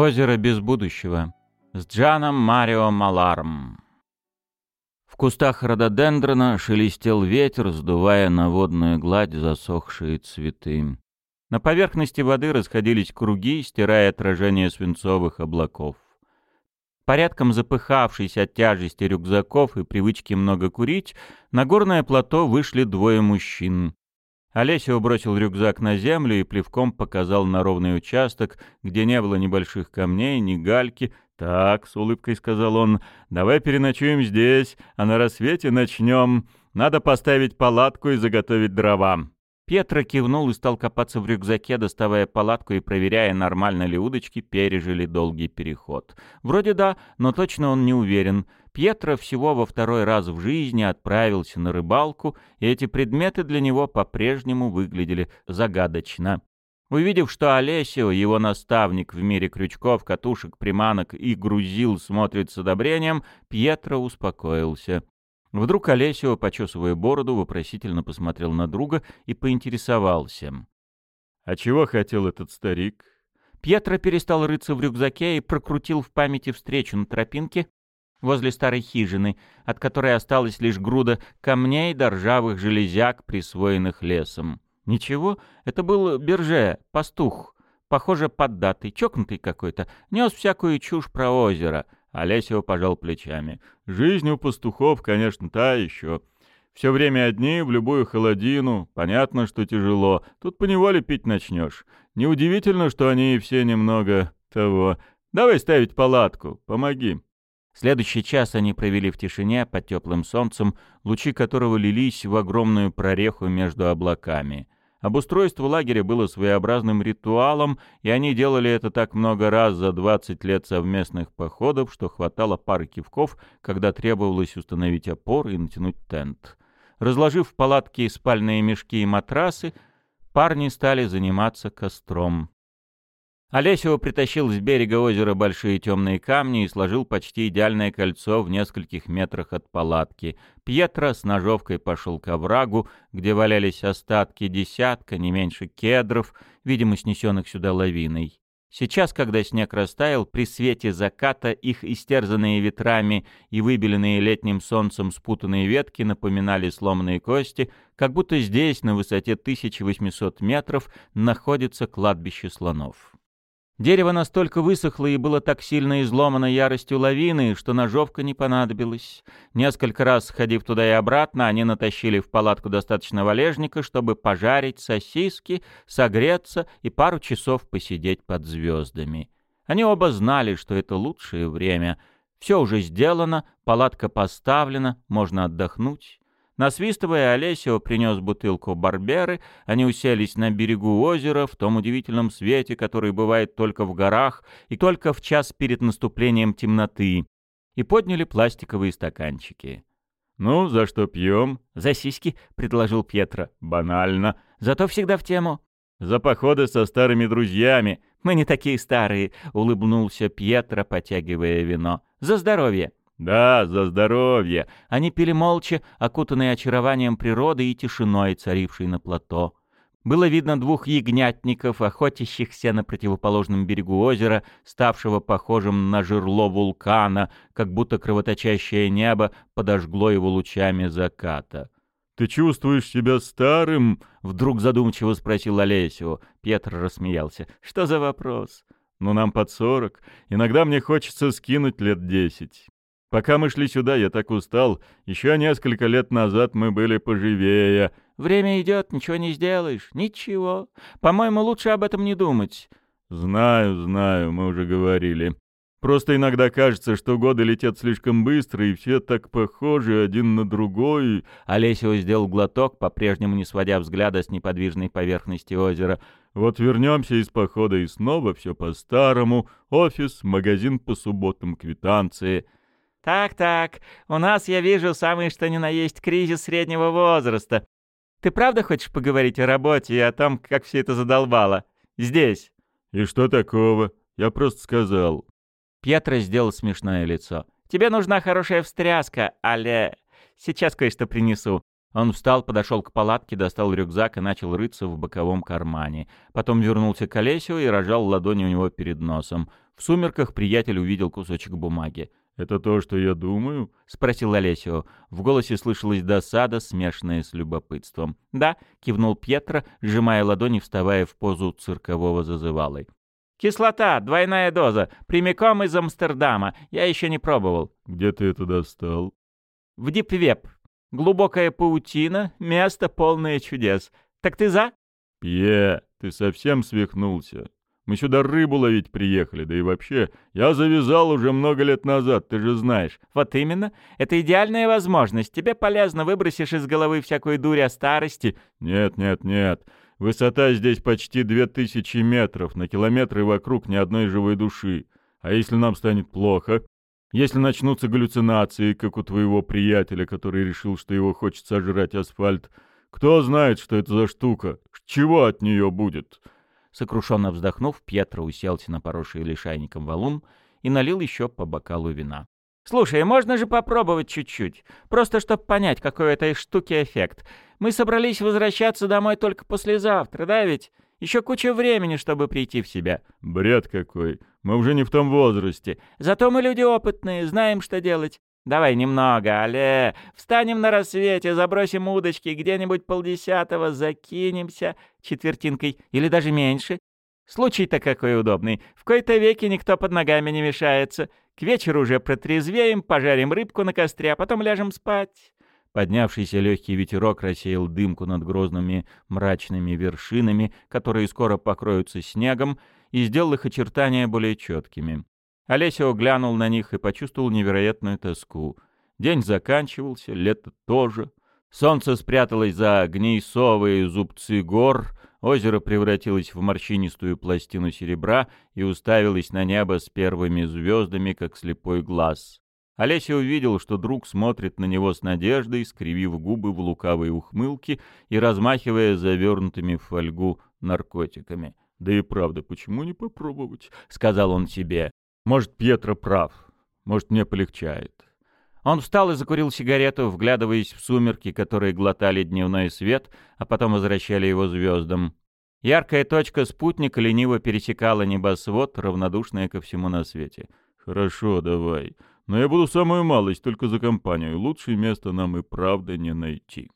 Озеро без будущего. С Джаном Марио Маларм. В кустах рододендрона шелестел ветер, сдувая на водную гладь засохшие цветы. На поверхности воды расходились круги, стирая отражение свинцовых облаков. Порядком запыхавшись от тяжести рюкзаков и привычки много курить, на горное плато вышли двое мужчин. Олесио бросил рюкзак на землю и плевком показал на ровный участок, где не было ни больших камней, ни гальки. «Так», — с улыбкой сказал он, — «давай переночуем здесь, а на рассвете начнем. Надо поставить палатку и заготовить дрова». Петра кивнул и стал копаться в рюкзаке, доставая палатку и проверяя, нормально ли удочки пережили долгий переход. Вроде да, но точно он не уверен. Пьетро всего во второй раз в жизни отправился на рыбалку, и эти предметы для него по-прежнему выглядели загадочно. Увидев, что Олесио, его наставник в мире крючков, катушек, приманок и грузил, смотрит с одобрением, Пьетро успокоился. Вдруг Олесио, почесывая бороду, вопросительно посмотрел на друга и поинтересовался. «А чего хотел этот старик?» Пьетро перестал рыться в рюкзаке и прокрутил в памяти встречу на тропинке, возле старой хижины, от которой осталась лишь груда камней да ржавых железяк, присвоенных лесом. Ничего, это был Берже, пастух, похоже, поддатый, чокнутый какой-то, нес всякую чушь про озеро. Олесио пожал плечами. «Жизнь у пастухов, конечно, та еще. Все время одни, в любую холодину. Понятно, что тяжело. Тут поневоле пить начнешь. Неудивительно, что они все немного того. Давай ставить палатку, помоги». Следующий час они провели в тишине под теплым солнцем, лучи которого лились в огромную прореху между облаками. Обустройство лагеря было своеобразным ритуалом, и они делали это так много раз за 20 лет совместных походов, что хватало пары кивков, когда требовалось установить опоры и натянуть тент. Разложив в палатке спальные мешки и матрасы, парни стали заниматься костром. Олесио притащил с берега озера большие темные камни и сложил почти идеальное кольцо в нескольких метрах от палатки. Пьетро с ножовкой пошел к оврагу, где валялись остатки десятка, не меньше кедров, видимо, снесенных сюда лавиной. Сейчас, когда снег растаял, при свете заката их истерзанные ветрами и выбеленные летним солнцем спутанные ветки напоминали сломанные кости, как будто здесь, на высоте 1800 метров, находится кладбище слонов. Дерево настолько высохло и было так сильно изломано яростью лавины, что ножовка не понадобилась. Несколько раз, сходив туда и обратно, они натащили в палатку достаточно валежника, чтобы пожарить сосиски, согреться и пару часов посидеть под звездами. Они оба знали, что это лучшее время. Все уже сделано, палатка поставлена, можно отдохнуть. Насвистывая, Олесио принес бутылку барберы, они уселись на берегу озера в том удивительном свете, который бывает только в горах и только в час перед наступлением темноты, и подняли пластиковые стаканчики. «Ну, за что пьем?» «За сиськи», — предложил Пьетро. «Банально. Зато всегда в тему». «За походы со старыми друзьями». «Мы не такие старые», — улыбнулся Пьетро, потягивая вино. «За здоровье». «Да, за здоровье!» Они пили молча, окутанные очарованием природы и тишиной, царившей на плато. Было видно двух ягнятников, охотящихся на противоположном берегу озера, ставшего похожим на жерло вулкана, как будто кровоточащее небо подожгло его лучами заката. «Ты чувствуешь себя старым?» — вдруг задумчиво спросил Олесио. Петр рассмеялся. «Что за вопрос?» «Ну, нам под сорок. Иногда мне хочется скинуть лет десять. Пока мы шли сюда, я так устал. Еще несколько лет назад мы были поживее. Время идет, ничего не сделаешь. Ничего. По-моему, лучше об этом не думать. Знаю, знаю, мы уже говорили. Просто иногда кажется, что годы летят слишком быстро, и все так похожи один на другой. Олесио сделал глоток, по-прежнему не сводя взгляда с неподвижной поверхности озера. Вот вернемся из похода, и снова все по-старому. Офис, магазин по субботам, квитанции — «Так-так, у нас, я вижу, самый что ни на есть кризис среднего возраста. Ты правда хочешь поговорить о работе и о том, как все это задолбало? Здесь?» «И что такого? Я просто сказал». Пьетро сделал смешное лицо. «Тебе нужна хорошая встряска, але... Сейчас кое-что принесу. Он встал, подошел к палатке, достал рюкзак и начал рыться в боковом кармане. Потом вернулся к Олесю и рожал ладони у него перед носом. В сумерках приятель увидел кусочек бумаги. «Это то, что я думаю?» — спросил Олесио. В голосе слышалась досада, смешанная с любопытством. «Да», — кивнул Пьетро, сжимая ладони, вставая в позу циркового зазывалы. «Кислота, двойная доза, прямиком из Амстердама. Я еще не пробовал». «Где ты это достал?» «В Дипвеб. Глубокая паутина, место полное чудес. Так ты за?» «Пье, ты совсем свихнулся. Мы сюда рыбу ловить приехали, да и вообще, я завязал уже много лет назад, ты же знаешь». «Вот именно. Это идеальная возможность. Тебе полезно, выбросишь из головы всякую дурь о старости». «Нет, нет, нет. Высота здесь почти две тысячи метров, на километры вокруг ни одной живой души. А если нам станет плохо? Если начнутся галлюцинации, как у твоего приятеля, который решил, что его хочет сожрать асфальт, кто знает, что это за штука? Чего от нее будет?» Сокрушенно вздохнув, Пьетро уселся на поросший лишайником валун и налил еще по бокалу вина. «Слушай, можно же попробовать чуть-чуть, просто чтобы понять, какой у этой штуки эффект. Мы собрались возвращаться домой только послезавтра, да ведь? Еще куча времени, чтобы прийти в себя». «Бред какой! Мы уже не в том возрасте». «Зато мы люди опытные, знаем, что делать. Давай немного, але. Встанем на рассвете, забросим удочки, где-нибудь полдесятого закинемся четвертинкой или даже меньше. Случай-то какой удобный. В кои-то веки никто под ногами не мешается. К вечеру уже протрезвеем, пожарим рыбку на костре, а потом ляжем спать. Поднявшийся легкий ветерок рассеял дымку над грозными мрачными вершинами, которые скоро покроются снегом, и сделал их очертания более четкими. Олеся глянул на них и почувствовал невероятную тоску. День заканчивался, лето тоже. Солнце спряталось за гнейсовые зубцы гор, озеро превратилось в морщинистую пластину серебра и уставилось на небо с первыми звездами, как слепой глаз. Олеся увидел, что друг смотрит на него с надеждой, скривив губы в лукавой ухмылке и размахивая завернутыми в фольгу наркотиками. «Да и правда, почему не попробовать?» — сказал он себе. «Может, Пьетро прав. Может, мне полегчает». Он встал и закурил сигарету, вглядываясь в сумерки, которые глотали дневной свет, а потом возвращали его звездам. Яркая точка спутника лениво пересекала небосвод, равнодушная ко всему на свете. «Хорошо, давай. Но я буду самую малость, только за компанию. Лучшее место нам и правда не найти».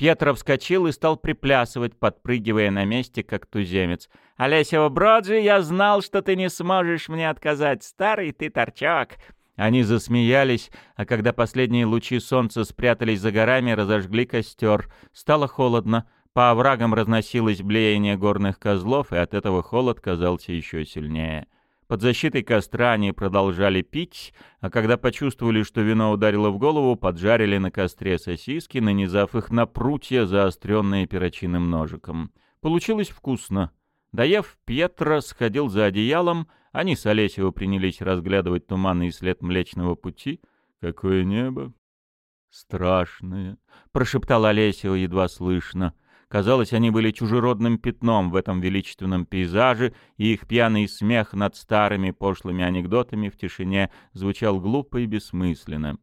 Пьетро вскочил и стал приплясывать, подпрыгивая на месте, как туземец. «Олесио Броджи, я знал, что ты не сможешь мне отказать. Старый ты торчок!» Они засмеялись, а когда последние лучи солнца спрятались за горами, разожгли костер. Стало холодно, по оврагам разносилось блеяние горных козлов, и от этого холод казался еще сильнее. Под защитой костра они продолжали пить, а когда почувствовали, что вино ударило в голову, поджарили на костре сосиски, нанизав их на прутья, заостренные перочинным ножиком. Получилось вкусно. Доев, Пьетро сходил за одеялом, они с Олесио принялись разглядывать туманный след Млечного Пути. «Какое небо!» «Страшное!» — прошептал Олесио едва слышно. Казалось, они были чужеродным пятном в этом величественном пейзаже, и их пьяный смех над старыми пошлыми анекдотами в тишине звучал глупо и бессмысленно.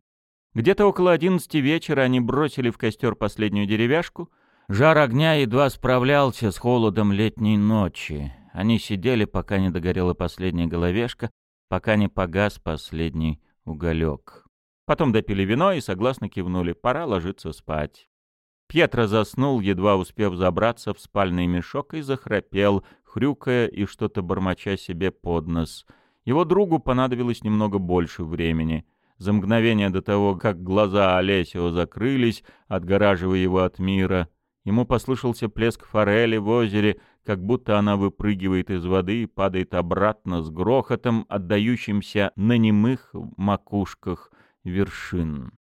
Где-то около одиннадцати вечера они бросили в костер последнюю деревяшку. Жар огня едва справлялся с холодом летней ночи. Они сидели, пока не догорела последняя головешка, пока не погас последний уголек. Потом допили вино и согласно кивнули. Пора ложиться спать. Пьетро заснул, едва успев забраться в спальный мешок, и захрапел, хрюкая и что-то бормоча себе под нос. Его другу понадобилось немного больше времени. За мгновение до того, как глаза Олесио закрылись, отгораживая его от мира, ему послышался плеск форели в озере, как будто она выпрыгивает из воды и падает обратно с грохотом, отдающимся на немых макушках вершин.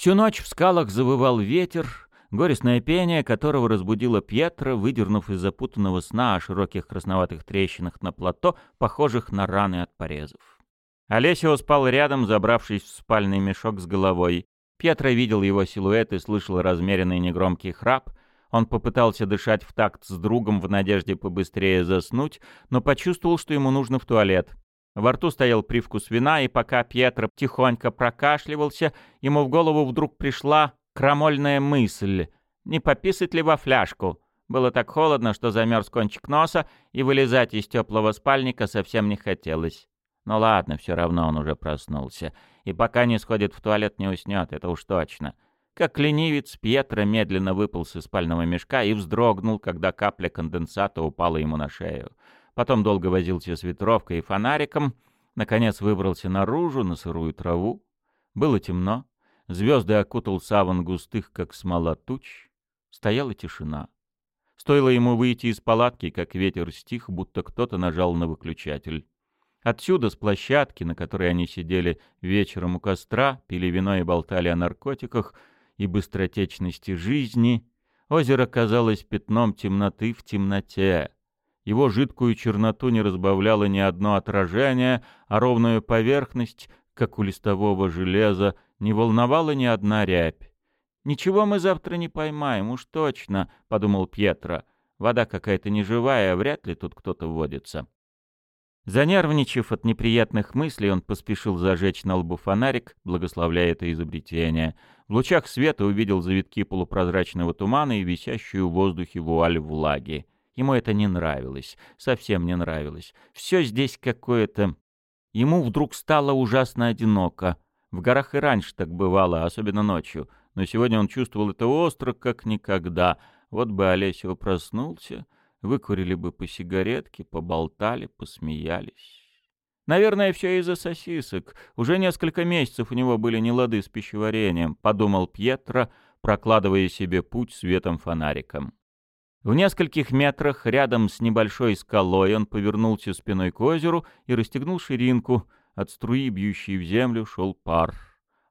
Всю ночь в скалах завывал ветер, горестное пение которого разбудило Пьетро, выдернув из запутанного сна о широких красноватых трещинах на плато, похожих на раны от порезов. Олесио спал рядом, забравшись в спальный мешок с головой. Пьетро видел его силуэт и слышал размеренный негромкий храп. Он попытался дышать в такт с другом в надежде побыстрее заснуть, но почувствовал, что ему нужно в туалет. Во рту стоял привкус вина, и пока Пьетро тихонько прокашливался, ему в голову вдруг пришла крамольная мысль, не пописать ли во фляжку. Было так холодно, что замерз кончик носа, и вылезать из теплого спальника совсем не хотелось. Ну ладно, все равно он уже проснулся. И пока не сходит в туалет, не уснет, это уж точно. Как ленивец, Пьетро медленно выполз из спального мешка и вздрогнул, когда капля конденсата упала ему на шею. Потом долго возился с ветровкой и фонариком, наконец выбрался наружу, на сырую траву. Было темно, звезды окутал саван густых, как смола туч. Стояла тишина. Стоило ему выйти из палатки, как ветер стих, будто кто-то нажал на выключатель. Отсюда, с площадки, на которой они сидели вечером у костра, пили вино и болтали о наркотиках и быстротечности жизни, озеро казалось пятном темноты в темноте. Его жидкую черноту не разбавляло ни одно отражение, а ровную поверхность, как у листового железа, не волновала ни одна рябь. «Ничего мы завтра не поймаем, уж точно», — подумал Пьетро. «Вода какая-то неживая, вряд ли тут кто-то водится». Занервничав от неприятных мыслей, он поспешил зажечь на лбу фонарик, благословляя это изобретение. В лучах света увидел завитки полупрозрачного тумана и висящую в воздухе вуаль влаги. Ему это не нравилось, совсем не нравилось. Все здесь какое-то... Ему вдруг стало ужасно одиноко. В горах и раньше так бывало, особенно ночью. Но сегодня он чувствовал это остро, как никогда. Вот бы Олесио проснулся Выкурили бы по сигаретке, поболтали, посмеялись. Наверное, все из-за сосисок. Уже несколько месяцев у него были нелады с пищеварением, подумал Пьетро, прокладывая себе путь светом фонариком. В нескольких метрах рядом с небольшой скалой он повернулся спиной к озеру и расстегнул ширинку. От струи, бьющей в землю, шел пар.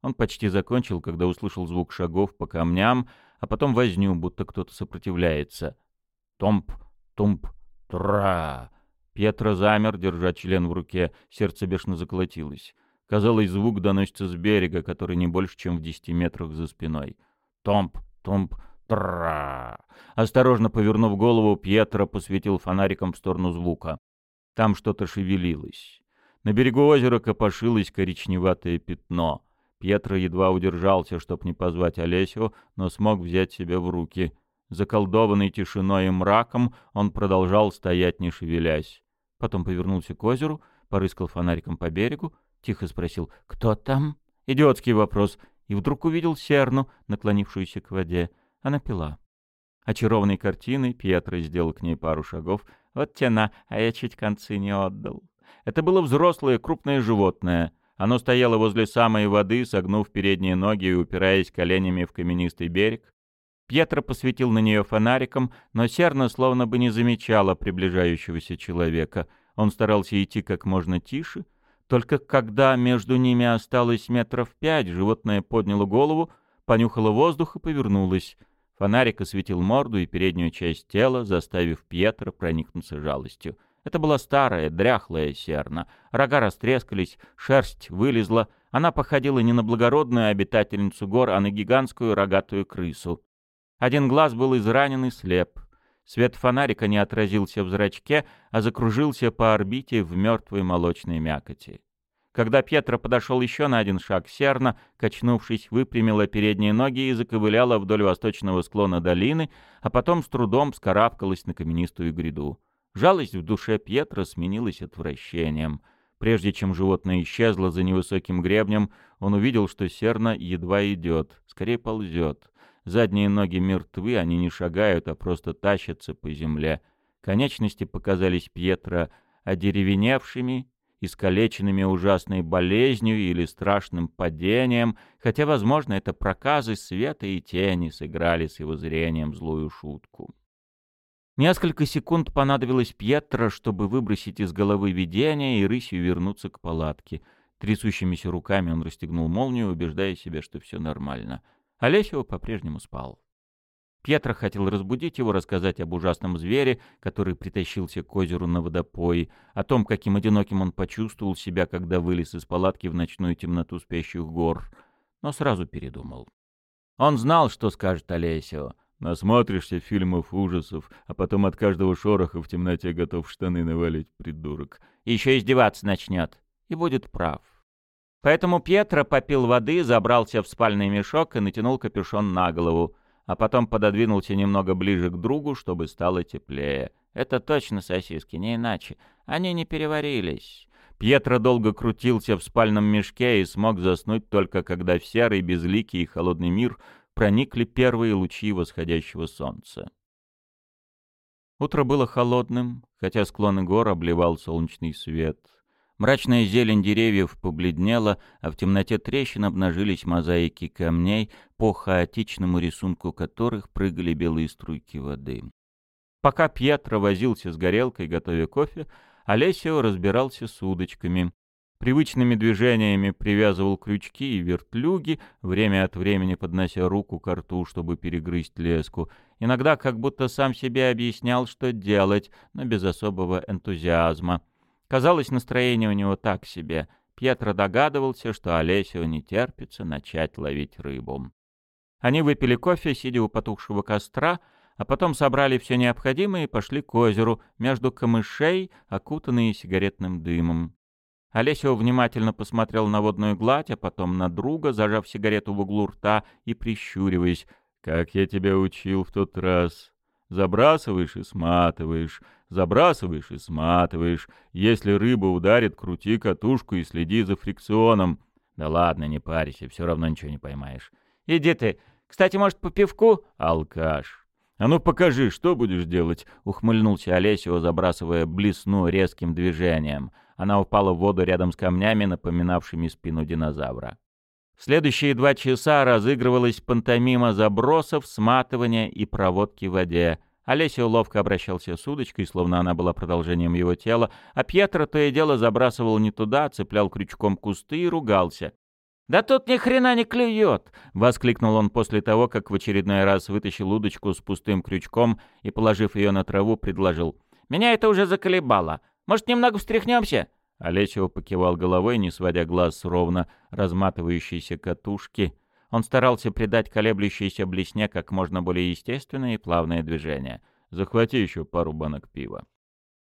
Он почти закончил, когда услышал звук шагов по камням, а потом возню, будто кто-то сопротивляется. Томп, Тумп! Тра! Пьетро замер, держа член в руке. Сердце бешено заколотилось. Казалось, звук доносится с берега, который не больше, чем в десяти метрах за спиной. Томп! Тумп! Тра! Осторожно повернув голову, Пьетро посветил фонариком в сторону звука. Там что-то шевелилось. На берегу озера копошилось коричневатое пятно. Пьетро едва удержался, чтоб не позвать Олесю, но смог взять себя в руки — Заколдованный тишиной и мраком, он продолжал стоять, не шевелясь. Потом повернулся к озеру, порыскал фонариком по берегу, тихо спросил «Кто там?» Идиотский вопрос. И вдруг увидел Серну, наклонившуюся к воде. Она пила. Очарованной картиной Пьетро сделал к ней пару шагов. Вот тена, а я чуть концы не отдал. Это было взрослое крупное животное. Оно стояло возле самой воды, согнув передние ноги и упираясь коленями в каменистый берег. Пьетро посветил на нее фонариком, но Серна словно бы не замечала приближающегося человека. Он старался идти как можно тише. Только когда между ними осталось метров пять, животное подняло голову, понюхало воздух и повернулось. Фонарик осветил морду и переднюю часть тела, заставив Пьетро проникнуться жалостью. Это была старая, дряхлая серна. Рога растрескались, шерсть вылезла. Она походила не на благородную обитательницу гор, а на гигантскую рогатую крысу. Один глаз был изранен и слеп. Свет фонарика не отразился в зрачке, а закружился по орбите в мертвой молочной мякоти. Когда Пьетро подошел еще на один шаг, Серна, качнувшись, выпрямила передние ноги и заковыляла вдоль восточного склона долины, а потом с трудом скарабкалась на каменистую гряду. Жалость в душе Пьетро сменилась отвращением. Прежде чем животное исчезло за невысоким гребнем, он увидел, что Серна едва идет, скорее ползет. Задние ноги мертвы, они не шагают, а просто тащатся по земле. Конечности показались Пьетро одеревеневшими, искалеченными ужасной болезнью или страшным падением, хотя, возможно, это проказы света и тени сыграли с его зрением злую шутку. Несколько секунд понадобилось Пьетро, чтобы выбросить из головы видение и рысью вернуться к палатке. Трясущимися руками он расстегнул молнию, убеждая себя, что все нормально — Олесио по-прежнему спал. Пьетро хотел разбудить его, рассказать об ужасном звере, который притащился к озеру на водопой, о том, каким одиноким он почувствовал себя, когда вылез из палатки в ночную темноту спящих гор, но сразу передумал. Он знал, что скажет Олесио. «Насмотришься фильмов ужасов, а потом от каждого шороха в темноте готов штаны навалить, придурок. Еще издеваться начнет. И будет прав. Поэтому Пьетро попил воды, забрался в спальный мешок и натянул капюшон на голову, а потом пододвинулся немного ближе к другу, чтобы стало теплее. Это точно сосиски, не иначе. Они не переварились. Пьетро долго крутился в спальном мешке и смог заснуть только когда в серый, безликий и холодный мир проникли первые лучи восходящего солнца. Утро было холодным, хотя склоны гор обливал солнечный свет. Мрачная зелень деревьев побледнела, а в темноте трещин обнажились мозаики камней, по хаотичному рисунку которых прыгали белые струйки воды. Пока Пьетро возился с горелкой, готовя кофе, Олесио разбирался с удочками. Привычными движениями привязывал крючки и вертлюги, время от времени поднося руку к рту, чтобы перегрызть леску. Иногда как будто сам себе объяснял, что делать, но без особого энтузиазма. Казалось, настроение у него так себе. Пьетро догадывался, что Олесио не терпится начать ловить рыбу. Они выпили кофе, сидя у потухшего костра, а потом собрали все необходимое и пошли к озеру, между камышей, окутанные сигаретным дымом. Олесио внимательно посмотрел на водную гладь, а потом на друга, зажав сигарету в углу рта и прищуриваясь. «Как я тебя учил в тот раз. Забрасываешь и сматываешь, забрасываешь и сматываешь. Если рыба ударит, крути катушку и следи за фрикционом. Да ладно, не парься, все равно ничего не поймаешь. Иди ты. Кстати, может, по пивку? Алкаш. «А ну покажи, что будешь делать?» — ухмыльнулся Олесио, забрасывая блесну резким движением. Она упала в воду рядом с камнями, напоминавшими спину динозавра. Следующие два часа разыгрывалась пантомима забросов, сматывания и проводки в воде. Олесио ловко обращался с удочкой, словно она была продолжением его тела, а Пьетро то и дело забрасывал не туда, цеплял крючком кусты и ругался. «Да тут ни хрена не клюет!» — воскликнул он после того, как в очередной раз вытащил удочку с пустым крючком и, положив ее на траву, предложил. «Меня это уже заколебало. Может, немного встряхнемся?» Олесио покивал головой, не сводя глаз с ровно разматывающейся катушки. Он старался придать колеблющейся блесне как можно более естественное и плавное движение. «Захвати еще пару банок пива».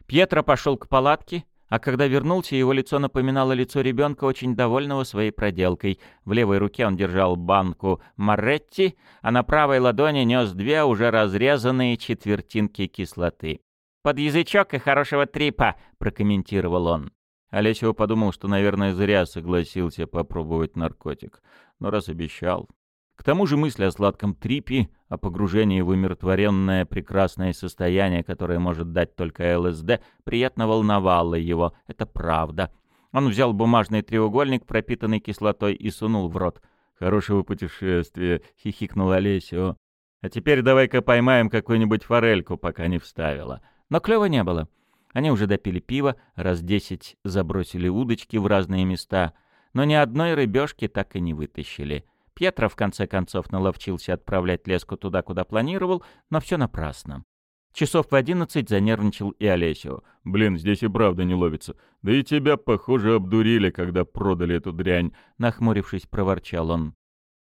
Пьетро пошел к палатке, а когда вернулся, его лицо напоминало лицо ребенка, очень довольного своей проделкой. В левой руке он держал банку Маретти, а на правой ладони нес две уже разрезанные четвертинки кислоты. «Под язычок и хорошего трипа», — прокомментировал он. Олесио подумал, что, наверное, зря согласился попробовать наркотик. Но раз обещал, к тому же мысль о сладком трипе, о погружении в умиротворенное прекрасное состояние, которое может дать только ЛСД, приятно волновало его. Это правда. Он взял бумажный треугольник, пропитанный кислотой, и сунул в рот. «Хорошего путешествия!» — хихикнул Олесио. «А теперь давай-ка поймаем какую-нибудь форельку, пока не вставила». Но клёва не было. Они уже допили пиво, раз десять забросили удочки в разные места, но ни одной рыбешки так и не вытащили. Пьетро в конце концов наловчился отправлять леску туда, куда планировал, но все напрасно. Часов в одиннадцать занервничал и Олесио. «Блин, здесь и правда не ловится. Да и тебя, похоже, обдурили, когда продали эту дрянь», — нахмурившись, проворчал он.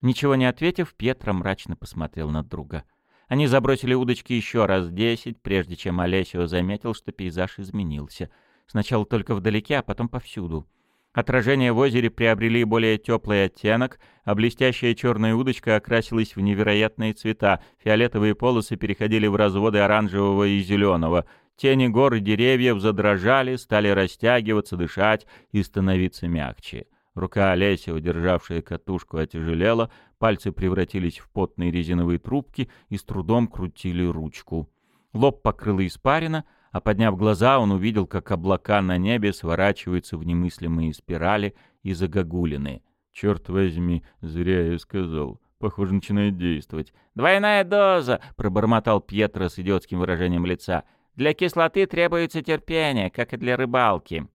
Ничего не ответив, Пьетро мрачно посмотрел на друга. Они забросили удочки еще раз десять, прежде чем Олесио заметил, что пейзаж изменился. Сначала только вдалеке, а потом повсюду. Отражения в озере приобрели более теплый оттенок, а блестящая черная удочка окрасилась в невероятные цвета. Фиолетовые полосы переходили в разводы оранжевого и зеленого. Тени гор и деревьев задрожали, стали растягиваться, дышать и становиться мягче. Рука Олеся, удержавшая катушку, отяжелела, пальцы превратились в потные резиновые трубки и с трудом крутили ручку. Лоб покрыло испарина — а подняв глаза, он увидел, как облака на небе сворачиваются в немыслимые спирали и загогулины. «Черт возьми, зря я сказал. Похоже, начинает действовать». «Двойная доза!» — пробормотал Пьетро с идиотским выражением лица. «Для кислоты требуется терпение, как и для рыбалки».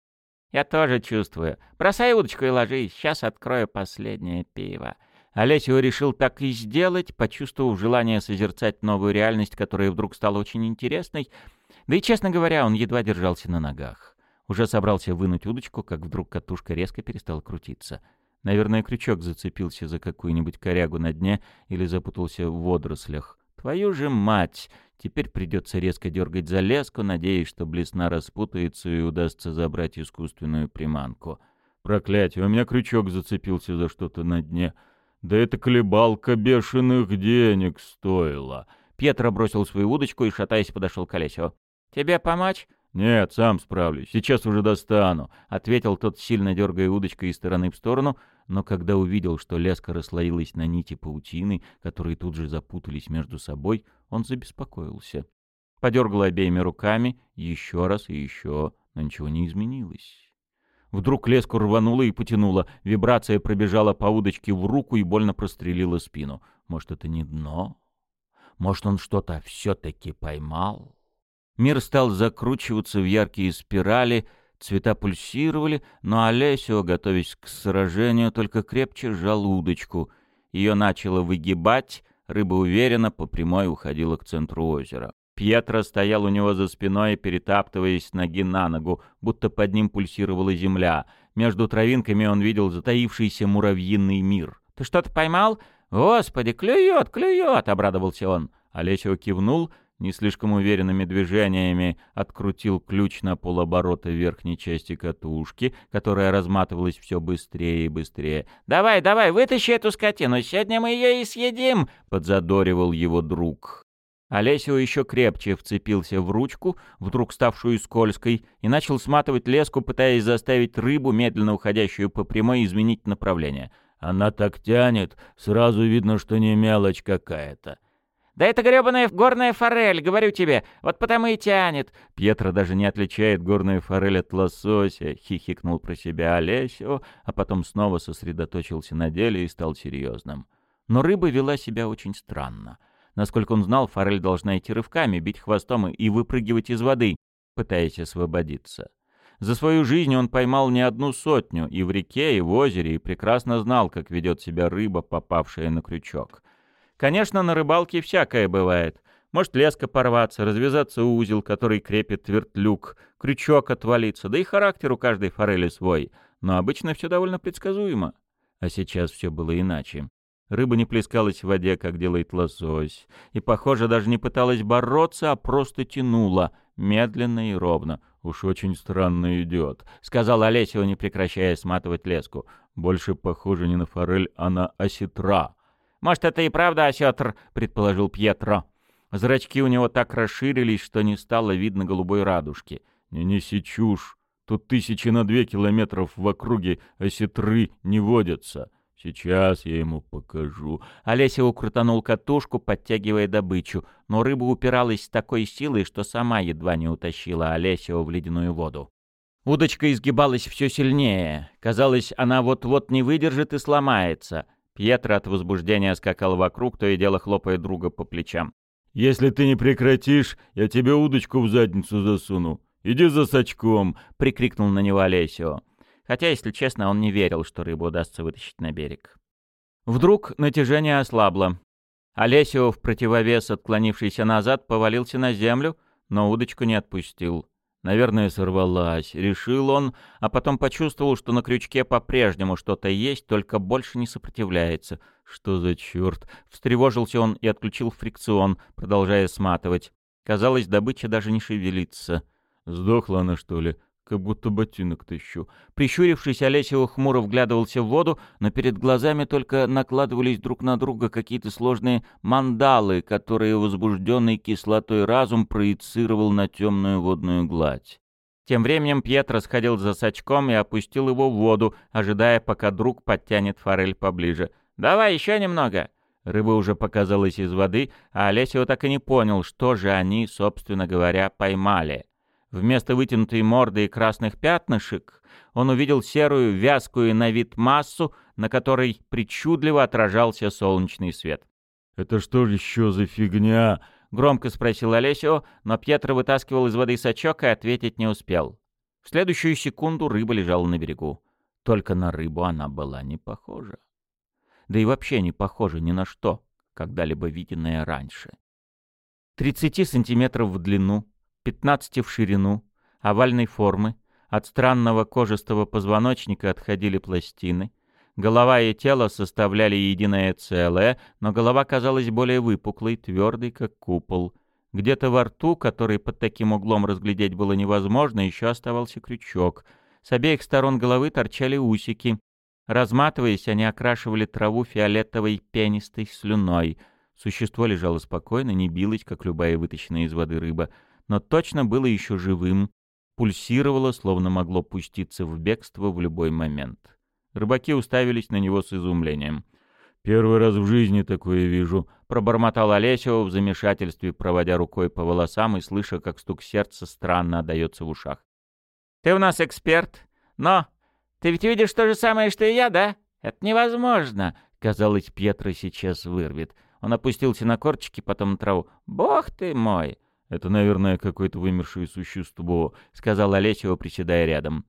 «Я тоже чувствую. Бросай удочку и ложись. Сейчас открою последнее пиво». Олесио решил так и сделать, почувствовав желание созерцать новую реальность, которая вдруг стала очень интересной, да и, честно говоря, он едва держался на ногах. Уже собрался вынуть удочку, как вдруг катушка резко перестала крутиться. Наверное, крючок зацепился за какую-нибудь корягу на дне или запутался в водорослях. Твою же мать! Теперь придется резко дергать за леску, надеясь, что блесна распутается и удастся забрать искусственную приманку. Проклятие, у меня крючок зацепился за что-то на дне. Да это колебалка бешеных денег стоила. Пьетро бросил свою удочку и, шатаясь, подошел к Олесю. «Тебе помочь?» «Нет, сам справлюсь. Сейчас уже достану», — ответил тот, сильно дергая удочкой из стороны в сторону, но когда увидел, что леска расслоилась на нити паутины, которые тут же запутались между собой, он забеспокоился. Подергал обеими руками, еще раз и еще, но ничего не изменилось. Вдруг леску рвануло и потянуло. Вибрация пробежала по удочке в руку и больно прострелила спину. Может, это не дно? Может, он что-то все-таки поймал? Мир стал закручиваться в яркие спирали, цвета пульсировали, но Олесио, готовясь к сражению, только крепче сжал удочку. Ее начало выгибать, рыба уверенно по прямой уходила к центру озера. Пьетро стоял у него за спиной, перетаптываясь ноги на ногу, будто под ним пульсировала земля. Между травинками он видел затаившийся муравьиный мир. «Ты что-то поймал? Господи, клюет, клюет!» — обрадовался он. Олесио кивнул, не слишком уверенными движениями открутил ключ на полоборота верхней части катушки, которая разматывалась все быстрее и быстрее. «Давай, давай, вытащи эту скотину, сегодня мы ее и съедим!» — подзадоривал его друг. Олесио еще крепче вцепился в ручку, вдруг ставшую скользкой, и начал сматывать леску, пытаясь заставить рыбу, медленно уходящую по прямой, изменить направление. Она так тянет, сразу видно, что не мелочь какая-то. «Да это грёбаная горная форель, говорю тебе, вот потому и тянет». Пьетро даже не отличает горную форель от лосося, хихикнул про себя Олесио, а потом снова сосредоточился на деле и стал серьезным. Но рыба вела себя очень странно. Насколько он знал, форель должна идти рывками, бить хвостом и выпрыгивать из воды, пытаясь освободиться. За свою жизнь он поймал не одну сотню, и в реке, и в озере, и прекрасно знал, как ведет себя рыба, попавшая на крючок. Конечно, на рыбалке всякое бывает. Может леска порваться, развязаться узел, который крепит твертлюк, крючок отвалиться, да и характер у каждой форели свой. Но обычно все довольно предсказуемо. А сейчас все было иначе. Рыба не плескалась в воде, как делает лосось, и, похоже, даже не пыталась бороться, а просто тянула, медленно и ровно. «Уж очень странно идет», — сказал Олесио, не прекращая сматывать леску. «Больше похоже не на форель, а на осетра». «Может, это и правда осетр», — предположил Пьетро. Зрачки у него так расширились, что не стало видно голубой радужки. «Не неси чушь. Тут тысячи на две километров в округе осетры не водятся». Сейчас я ему покажу. Олеся укрутанул катушку, подтягивая добычу, но рыба упиралась с такой силой, что сама едва не утащила Олесио в ледяную воду. Удочка изгибалась все сильнее. Казалось, она вот-вот не выдержит и сломается. Пьетро от возбуждения скакал вокруг, то и дело хлопая друга по плечам. «Если ты не прекратишь, я тебе удочку в задницу засуну. Иди за сачком!» — прикрикнул на него Олесио хотя, если честно, он не верил, что рыбу удастся вытащить на берег. Вдруг натяжение ослабло. Олесио, в противовес отклонившийся назад, повалился на землю, но удочку не отпустил. Наверное, сорвалась, решил он, а потом почувствовал, что на крючке по-прежнему что-то есть, только больше не сопротивляется. Что за черт? Встревожился он и отключил фрикцион, продолжая сматывать. Казалось, добыча даже не шевелится. Сдохла она, что ли? Как будто ботинок тыщу. Прищурившись, Олесио хмуро вглядывался в воду, но перед глазами только накладывались друг на друга какие-то сложные мандалы, которые возбужденный кислотой разум проецировал на темную водную гладь. Тем временем Пьетро сходил за сачком и опустил его в воду, ожидая, пока друг подтянет форель поближе. «Давай еще немного!» Рыба уже показалась из воды, а Олесио так и не понял, что же они, собственно говоря, поймали. Вместо вытянутой морды и красных пятнышек он увидел серую, вязкую на вид массу, на которой причудливо отражался солнечный свет. «Это что же еще за фигня?» — громко спросил Олесио, но Пьетро вытаскивал из воды сачок и ответить не успел. В следующую секунду рыба лежала на берегу. Только на рыбу она была не похожа. Да и вообще не похожа ни на что, когда-либо виденное раньше. Тридцати сантиметров в длину, 15 в ширину, овальной формы, от странного кожистого позвоночника отходили пластины. Голова и тело составляли единое целое, но голова казалась более выпуклой, твердой, как купол. Где-то во рту, который под таким углом разглядеть было невозможно, еще оставался крючок. С обеих сторон головы торчали усики. Разматываясь, они окрашивали траву фиолетовой пенистой слюной. Существо лежало спокойно, не билось, как любая вытащенная из воды рыба, но точно было еще живым, пульсировало, словно могло пуститься в бегство в любой момент. Рыбаки уставились на него с изумлением. «Первый раз в жизни такое вижу», — пробормотал Олесио в замешательстве, проводя рукой по волосам и слыша, как стук сердца странно отдается в ушах. «Ты у нас эксперт, но ты ведь видишь то же самое, что и я, да? Это невозможно!» Казалось, Пьетро сейчас вырвет. Он опустился на корчики, потом на траву. «Бог ты мой!» «Это, наверное, какое-то вымершее существо», — сказал Олесио, приседая рядом.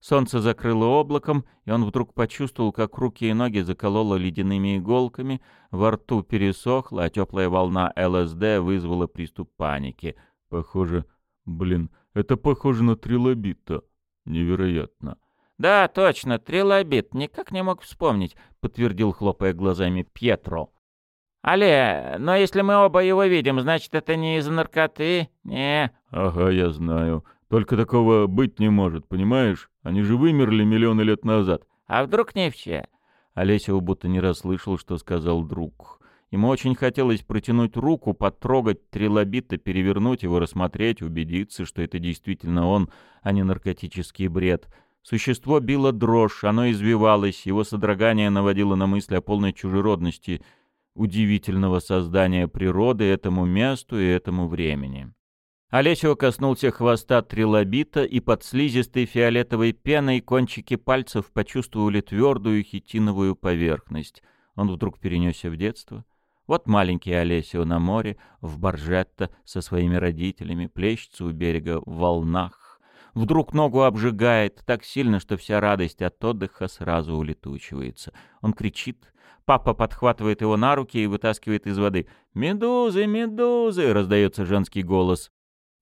Солнце закрыло облаком, и он вдруг почувствовал, как руки и ноги закололо ледяными иголками, во рту пересохло, а теплая волна ЛСД вызвала приступ паники. Похоже... Блин, это похоже на трилобита. Невероятно. «Да, точно, трилобит. Никак не мог вспомнить», — подтвердил, хлопая глазами Пьетро. «Але, но если мы оба его видим, значит, это не из-за наркоты? Не...» «Ага, я знаю. Только такого быть не может, понимаешь? Они же вымерли миллионы лет назад. А вдруг не все? Олеся будто не расслышал, что сказал друг. Ему очень хотелось протянуть руку, потрогать трилобита, перевернуть его, рассмотреть, убедиться, что это действительно он, а не наркотический бред. Существо било дрожь, оно извивалось, его содрогание наводило на мысли о полной чужеродности удивительного создания природы этому месту и этому времени. Олесио коснулся хвоста трилобита, и под слизистой фиолетовой пеной кончики пальцев почувствовали твердую хитиновую поверхность. Он вдруг перенесся в детство. Вот маленький Олесио на море, в Баржетто, со своими родителями, плещется у берега в волнах. Вдруг ногу обжигает так сильно, что вся радость от отдыха сразу улетучивается. Он кричит. Папа подхватывает его на руки и вытаскивает из воды. «Медузы, медузы!» — раздается женский голос.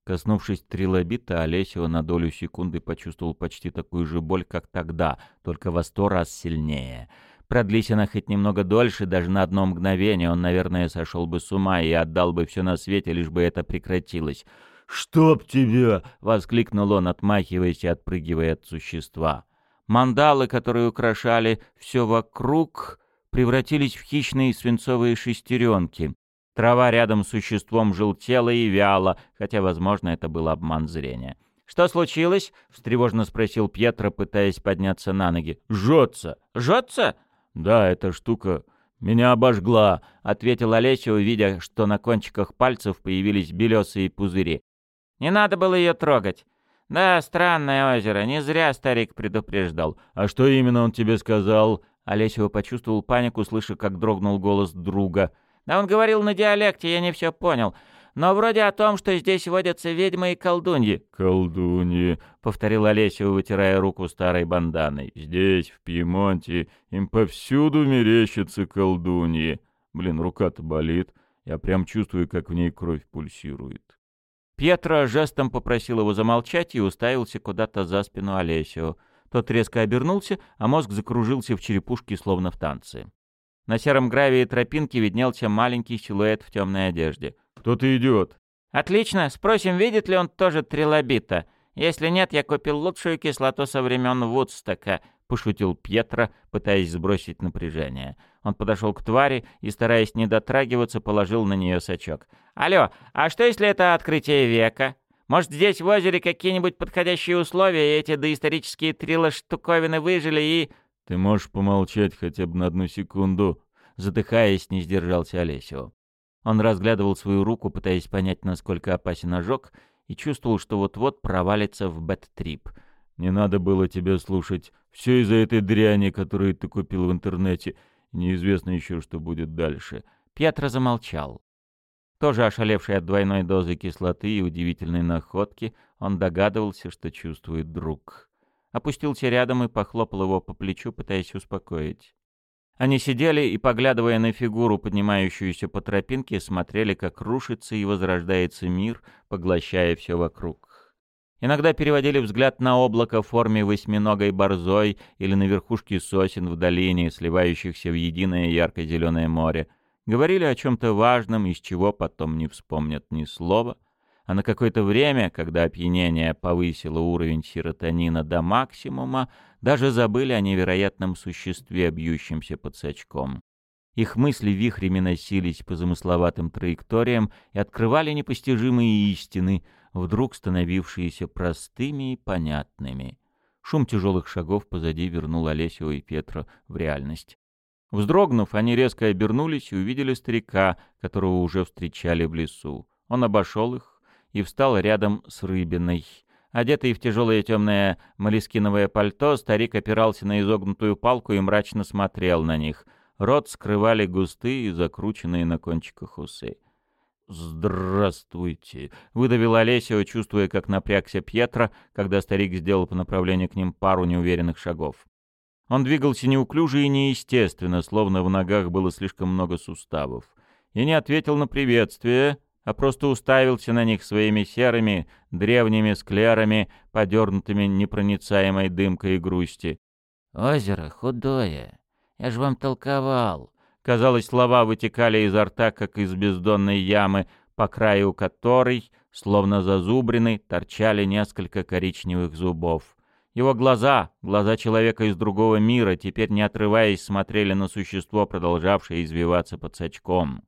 Коснувшись трилобита, Олесио на долю секунды почувствовал почти такую же боль, как тогда, только во сто раз сильнее. Продлись она хоть немного дольше, даже на одно мгновение, он, наверное, сошел бы с ума и отдал бы все на свете, лишь бы это прекратилось. «Чтоб тебя!» — воскликнул он, отмахиваясь и отпрыгивая от существа. Мандалы, которые украшали все вокруг, превратились в хищные свинцовые шестеренки. Трава рядом с существом желтела и вяла, хотя, возможно, это был обман зрения. «Что случилось?» — встревожно спросил Пьетро, пытаясь подняться на ноги. «Жжется!» «Жжется?» «Да, эта штука меня обожгла», — ответил Олеся, увидя, что на кончиках пальцев появились белесые пузыри. «Не надо было ее трогать. Да, странное озеро, не зря старик предупреждал». «А что именно он тебе сказал?» Олесио почувствовал панику, слыша, как дрогнул голос друга — да он говорил на диалекте, я не все понял. Но вроде о том, что здесь водятся ведьмы и колдуньи». «Колдуньи», — повторил Олесю, вытирая руку старой банданой. «Здесь, в Пьемонте, им повсюду мерещатся колдуньи. Блин, рука-то болит. Я прям чувствую, как в ней кровь пульсирует». Пьетро жестом попросил его замолчать и уставился куда-то за спину Олесио. Тот резко обернулся, а мозг закружился в черепушке, словно в танце. На сером гравии тропинки виднелся маленький силуэт в темной одежде. «Кто-то идет». «Отлично. Спросим, видит ли он тоже трилобита. Если нет, я купил лучшую кислоту со времен Вудстока», — пошутил Пьетро, пытаясь сбросить напряжение. Он подошел к твари и, стараясь не дотрагиваться, положил на нее сачок. «Алло, а что если это открытие века? Может, здесь в озере какие-нибудь подходящие условия, и эти доисторические трило-штуковины выжили и...» «Ты можешь помолчать хотя бы на одну секунду?» Задыхаясь, не сдержался Олесио. Он разглядывал свою руку, пытаясь понять, насколько опасен ожог, и чувствовал, что вот-вот провалится в бэт-трип. «Не надо было тебя слушать. Все из-за этой дряни, которую ты купил в интернете. Неизвестно еще, что будет дальше». Пьетро замолчал. Тоже ошалевший от двойной дозы кислоты и удивительной находки, он догадывался, что чувствует друг опустился рядом и похлопал его по плечу, пытаясь успокоить. Они сидели и, поглядывая на фигуру, поднимающуюся по тропинке, смотрели, как рушится и возрождается мир, поглощая все вокруг. Иногда переводили взгляд на облако в форме восьминогой борзой или на верхушки сосен в долине, сливающихся в единое ярко-зеленое море. Говорили о чем-то важном, из чего потом не вспомнят ни слова, а на какое-то время, когда опьянение повысило уровень серотонина до максимума, даже забыли о невероятном существе, бьющемся под сачком. Их мысли вихрями носились по замысловатым траекториям и открывали непостижимые истины, вдруг становившиеся простыми и понятными. Шум тяжелых шагов позади вернул Олесю и Петра в реальность. Вздрогнув, они резко обернулись и увидели старика, которого уже встречали в лесу. Он обошел их и встал рядом с Рыбиной. Одетый в тяжелое темное молескиновое пальто, старик опирался на изогнутую палку и мрачно смотрел на них. Рот скрывали густые, закрученные на кончиках усы. «Здравствуйте!» — выдавил Олесио, чувствуя, как напрягся Пьетро, когда старик сделал по направлению к ним пару неуверенных шагов. Он двигался неуклюже и неестественно, словно в ногах было слишком много суставов. И не ответил на приветствие, а просто уставился на них своими серыми, древними склерами, подернутыми непроницаемой дымкой грусти. «Озеро худое. Я же вам толковал». Казалось, слова вытекали изо рта, как из бездонной ямы, по краю которой, словно зазубрины, торчали несколько коричневых зубов. Его глаза, глаза человека из другого мира, теперь не отрываясь смотрели на существо, продолжавшее извиваться под сачком.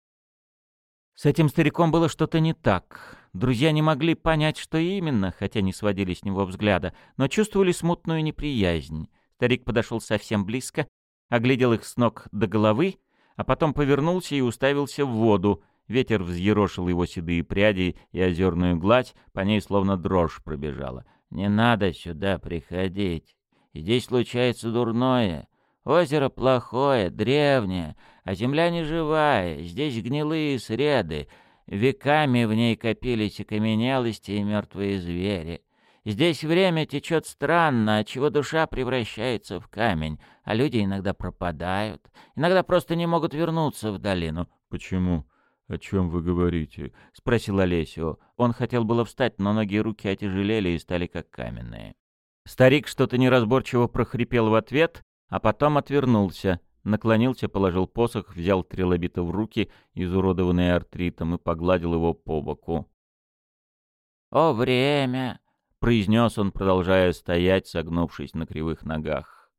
С этим стариком было что-то не так. Друзья не могли понять, что именно, хотя не сводили с него взгляда, но чувствовали смутную неприязнь. Старик подошел совсем близко, оглядел их с ног до головы, а потом повернулся и уставился в воду. Ветер взъерошил его седые пряди и озерную гладь, по ней словно дрожь пробежала — не надо сюда приходить. Здесь случается дурное. Озеро плохое, древнее, а земля не живая. Здесь гнилые среды. Веками в ней копились окаменелости и мертвые звери. Здесь время течет странно, отчего душа превращается в камень, а люди иногда пропадают, иногда просто не могут вернуться в долину. Почему? «О чем вы говорите?» — спросил Олесио. Он хотел было встать, но ноги и руки отяжелели и стали как каменные. Старик что-то неразборчиво прохрипел в ответ, а потом отвернулся, наклонился, положил посох, взял трилобита в руки, изуродованные артритом, и погладил его по боку. «О, время!» — произнес он, продолжая стоять, согнувшись на кривых ногах.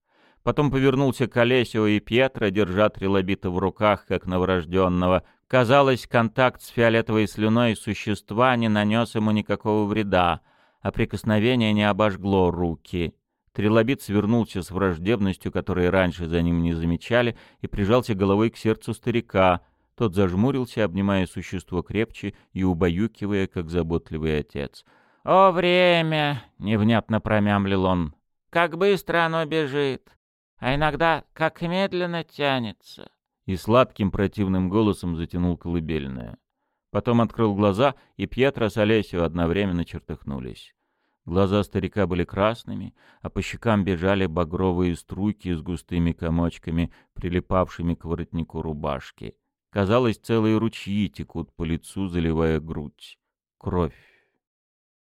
Потом повернулся к Олесио и Пьетро, держа трилобита в руках, как новорожденного, Казалось, контакт с фиолетовой слюной существа не нанес ему никакого вреда, а прикосновение не обожгло руки. Трилобит свернулся с враждебностью, которой раньше за ним не замечали, и прижался головой к сердцу старика. Тот зажмурился, обнимая существо крепче и убаюкивая, как заботливый отец. «О, время!» — невнятно промямлил он. «Как быстро оно бежит! А иногда как медленно тянется!» и сладким противным голосом затянул колыбельное. Потом открыл глаза, и Пьетро с Олесио одновременно чертыхнулись. Глаза старика были красными, а по щекам бежали багровые струйки с густыми комочками, прилипавшими к воротнику рубашки. Казалось, целые ручьи текут по лицу, заливая грудь. Кровь.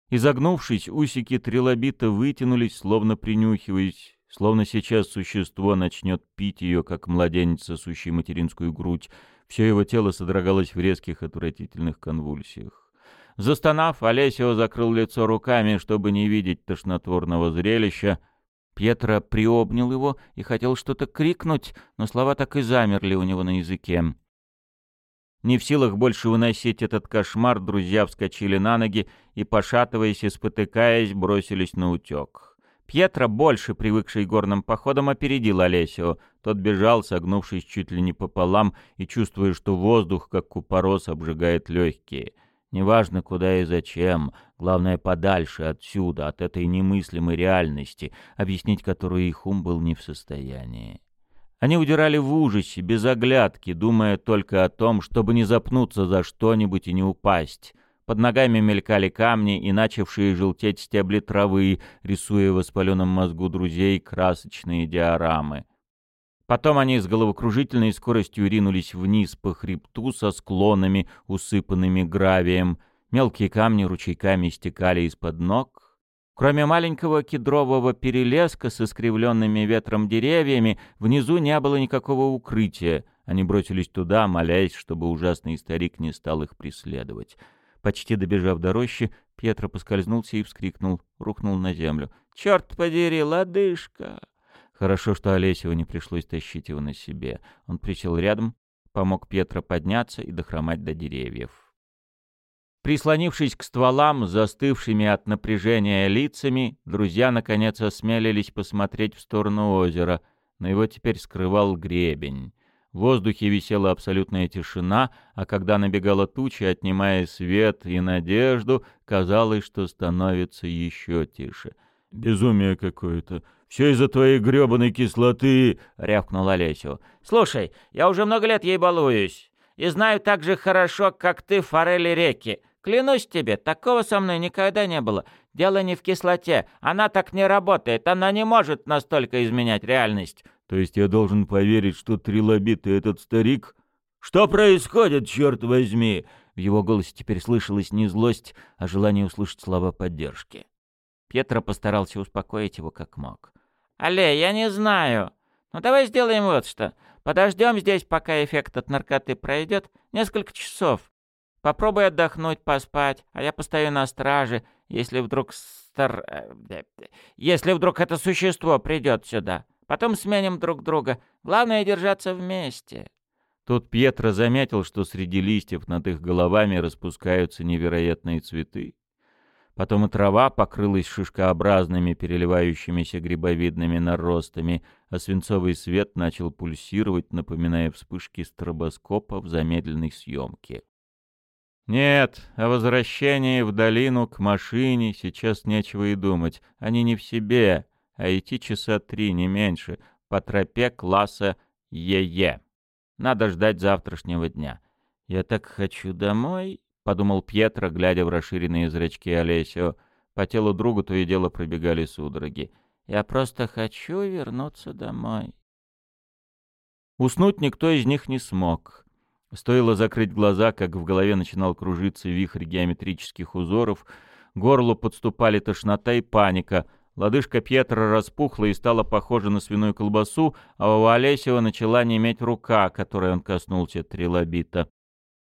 Изогнувшись, усики трилобита вытянулись, словно принюхиваясь, Словно сейчас существо начнет пить ее, как младенец, сосущий материнскую грудь. Все его тело содрогалось в резких отвратительных конвульсиях. Застонав, Олесио закрыл лицо руками, чтобы не видеть тошнотворного зрелища. Пьетро приобнял его и хотел что-то крикнуть, но слова так и замерли у него на языке. Не в силах больше выносить этот кошмар, друзья вскочили на ноги и, пошатываясь и спотыкаясь, бросились на утек. Пьетро, больше привыкший горным походам, опередил Олесио. Тот бежал, согнувшись чуть ли не пополам и чувствуя, что воздух, как купорос, обжигает легкие. Неважно, куда и зачем, главное подальше отсюда, от этой немыслимой реальности, объяснить которую их ум был не в состоянии. Они удирали в ужасе, без оглядки, думая только о том, чтобы не запнуться за что-нибудь и не упасть. Под ногами мелькали камни и начавшие желтеть стебли травы, рисуя в воспаленном мозгу друзей красочные диорамы. Потом они с головокружительной скоростью ринулись вниз по хребту со склонами, усыпанными гравием. Мелкие камни ручейками стекали из-под ног. Кроме маленького кедрового перелеска с искривленными ветром деревьями, внизу не было никакого укрытия. Они бросились туда, молясь, чтобы ужасный старик не стал их преследовать. Почти добежав до рощи, Пьетро поскользнулся и вскрикнул, рухнул на землю. «Черт подери, лодыжка!» Хорошо, что Олесеву не пришлось тащить его на себе. Он присел рядом, помог Пьетро подняться и дохромать до деревьев. Прислонившись к стволам, застывшими от напряжения лицами, друзья наконец осмелились посмотреть в сторону озера, но его теперь скрывал гребень. В воздухе висела абсолютная тишина, а когда набегала туча, отнимая свет и надежду, казалось, что становится еще тише. «Безумие какое-то! Все из-за твоей гребаной кислоты!» — рявкнул Олесю. «Слушай, я уже много лет ей балуюсь, и знаю так же хорошо, как ты форели реки. Клянусь тебе, такого со мной никогда не было. Дело не в кислоте. Она так не работает. Она не может настолько изменять реальность. То есть я должен поверить, что трилобит и этот старик... Что происходит, черт возьми? В его голосе теперь слышалась не злость, а желание услышать слова поддержки. Петра постарался успокоить его как мог. «Алле, я не знаю. Ну давай сделаем вот что. Подождем здесь, пока эффект от наркоты пройдет. Несколько часов. Попробуй отдохнуть, поспать, а я постою на страже, если вдруг стар... Э, если вдруг это существо придет сюда. Потом сменим друг друга. Главное — держаться вместе». Тут Пьетро заметил, что среди листьев над их головами распускаются невероятные цветы. Потом и трава покрылась шишкообразными переливающимися грибовидными наростами, а свинцовый свет начал пульсировать, напоминая вспышки стробоскопа в замедленной съемке. Нет, о возвращении в долину к машине сейчас нечего и думать. Они не в себе, а идти часа три, не меньше, по тропе класса ЕЕ. Надо ждать завтрашнего дня. «Я так хочу домой», — подумал Пьетро, глядя в расширенные зрачки Олесио. По телу друга то и дело пробегали судороги. «Я просто хочу вернуться домой». Уснуть никто из них не смог. Стоило закрыть глаза, как в голове начинал кружиться вихрь геометрических узоров, горлу подступали тошнота и паника — Лодыжка Пьетра распухла и стала похожа на свиную колбасу, а у Олесева начала неметь рука, которой он коснулся трилобита.